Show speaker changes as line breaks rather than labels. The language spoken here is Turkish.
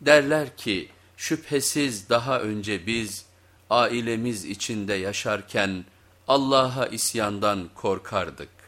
Derler ki şüphesiz daha önce biz ailemiz içinde yaşarken Allah'a isyandan korkardık.